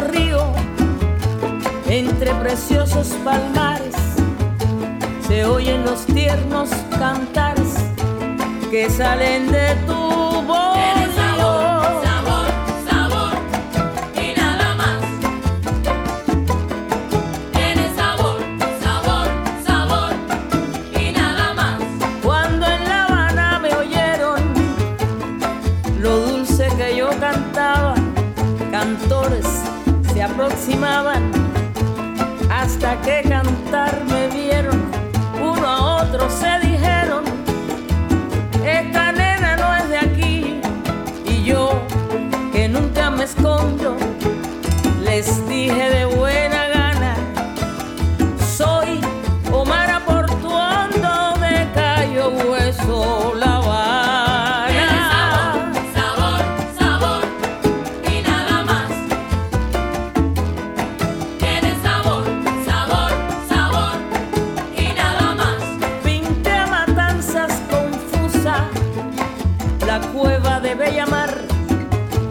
río, entre preciosos palmares, se oyen los tiernos cantares que salen de tu voz. Sabor, sabor, sabor y nada más. Tiene sabor, sabor, sabor y nada más. Cuando en La Habana me oyeron lo dulce que yo cantaba, cantores aproximaban hasta que cantar me vieron, uno a otro se dijeron, esta nena no es de aquí, y yo que nunca me escondo, les dije de buena la cueva de Bellamar,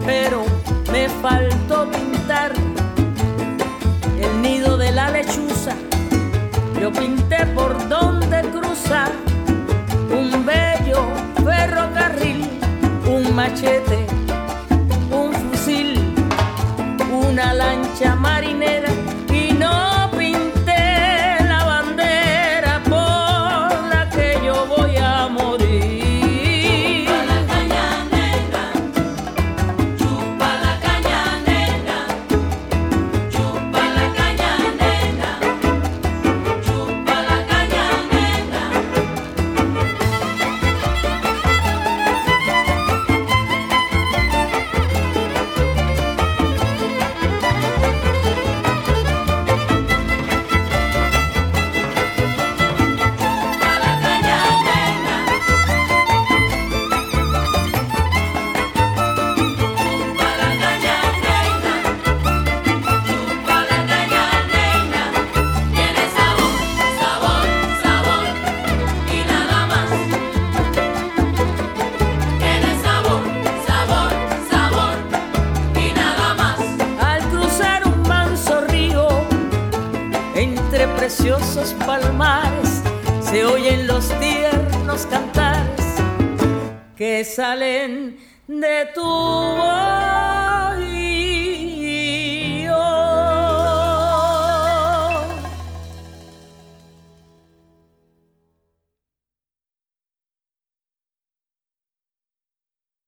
pero me faltó pintar el nido de la lechuza. Yo pinté por donde cruza un bello ferrocarril, un machete, un fusil, una lancha marinera preciosos palmares se oyen los tiernos cantares que salen de tu voz.